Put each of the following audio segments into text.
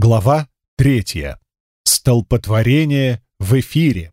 Глава третья. Столпотворение в эфире.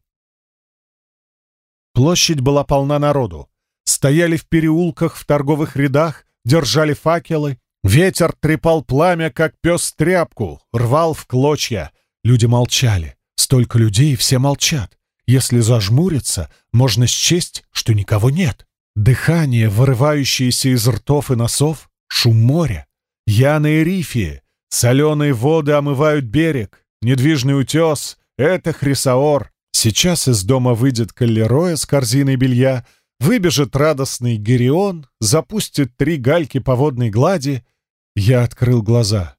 Площадь была полна народу. Стояли в переулках, в торговых рядах, держали факелы. Ветер трепал пламя, как пес тряпку, рвал в клочья. Люди молчали. Столько людей, все молчат. Если зажмуриться, можно счесть, что никого нет. Дыхание, вырывающееся из ртов и носов, шум моря. Я на Эрифии. Соленые воды омывают берег. Недвижный утес — это Хрисаор. Сейчас из дома выйдет Каллероя с корзиной белья, выбежит радостный Герион, запустит три гальки по водной глади. Я открыл глаза.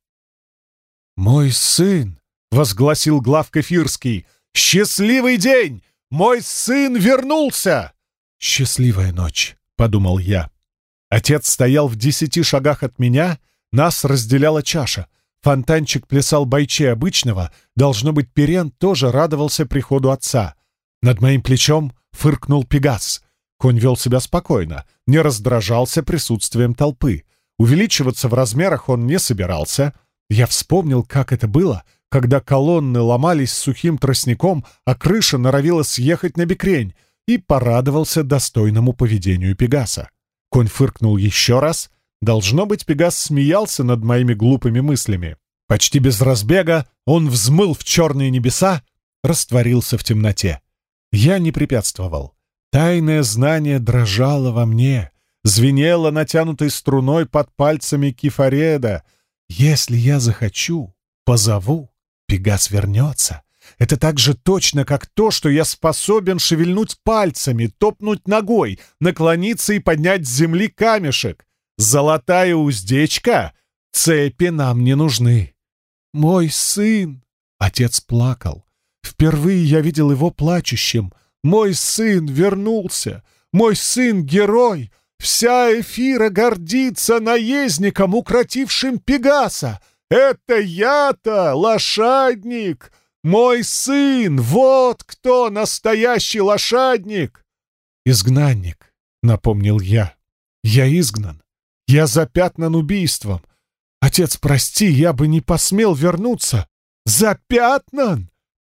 «Мой сын!» — возгласил глав Кефирский. «Счастливый день! Мой сын вернулся!» «Счастливая ночь!» — подумал я. Отец стоял в десяти шагах от меня, нас разделяла чаша. Фонтанчик плясал бойче обычного, должно быть, Перен тоже радовался приходу отца. Над моим плечом фыркнул Пегас. Конь вел себя спокойно, не раздражался присутствием толпы. Увеличиваться в размерах он не собирался. Я вспомнил, как это было, когда колонны ломались сухим тростником, а крыша норовила съехать на бекрень, и порадовался достойному поведению Пегаса. Конь фыркнул еще раз, Должно быть, Пегас смеялся над моими глупыми мыслями. Почти без разбега он взмыл в черные небеса, растворился в темноте. Я не препятствовал. Тайное знание дрожало во мне, звенело натянутой струной под пальцами Кифареда. Если я захочу, позову, Пегас вернется. Это так же точно, как то, что я способен шевельнуть пальцами, топнуть ногой, наклониться и поднять с земли камешек. Золотая уздечка? Цепи нам не нужны. Мой сын! Отец плакал. Впервые я видел его плачущим. Мой сын вернулся. Мой сын — герой. Вся эфира гордится наездником, укротившим Пегаса. Это я-то, лошадник! Мой сын! Вот кто настоящий лошадник! Изгнанник, — напомнил я. Я изгнан. Я запятнан убийством. Отец, прости, я бы не посмел вернуться. Запятнан?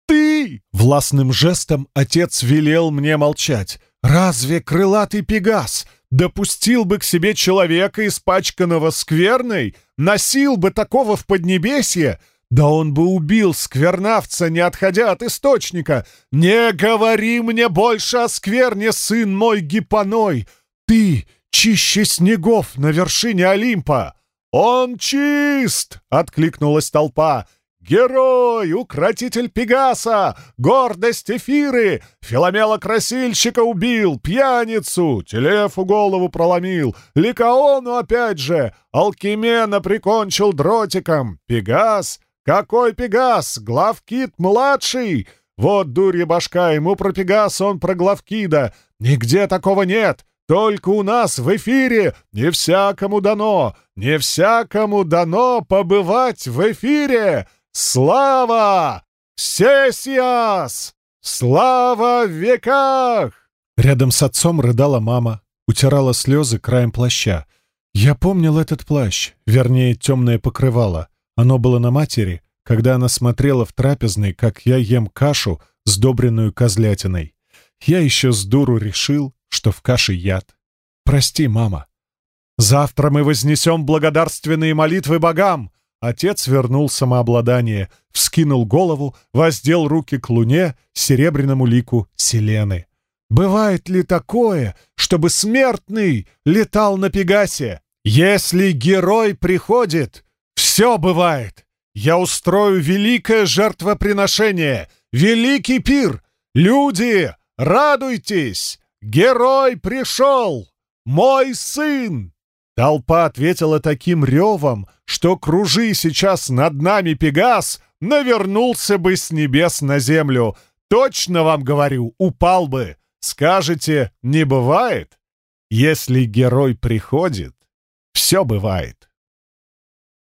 Ты!» Властным жестом отец велел мне молчать. «Разве крылатый Пегас допустил бы к себе человека, испачканного скверной? Носил бы такого в Поднебесье? Да он бы убил сквернавца, не отходя от источника. Не говори мне больше о скверне, сын мой гипоной! Ты чище снегов на вершине Олимпа!» «Он чист!» — откликнулась толпа. «Герой! Укротитель Пегаса! Гордость Эфиры! Филомела Красильщика убил! Пьяницу! Телефу голову проломил! Ликаону опять же! Алкимена прикончил дротиком! Пегас? Какой Пегас? Главкит-младший! Вот дурья башка, ему про Пегаса, он про Главкида! Нигде такого нет! Только у нас в эфире не всякому дано, не всякому дано побывать в эфире. Слава! Сесиас! Слава в веках!» Рядом с отцом рыдала мама, утирала слезы краем плаща. Я помнил этот плащ, вернее, темное покрывало. Оно было на матери, когда она смотрела в трапезной, как я ем кашу, сдобренную козлятиной. Я еще с дуру решил, что в каше яд. Прости, мама. Завтра мы вознесем благодарственные молитвы богам. Отец вернул самообладание, вскинул голову, воздел руки к луне, серебряному лику Селены. Бывает ли такое, чтобы смертный летал на Пегасе? Если герой приходит, все бывает. Я устрою великое жертвоприношение, великий пир. Люди, радуйтесь! «Герой пришел! Мой сын!» Толпа ответила таким ревом, что, кружи сейчас над нами Пегас, навернулся бы с небес на землю. Точно вам говорю, упал бы. Скажете, не бывает? Если герой приходит, все бывает.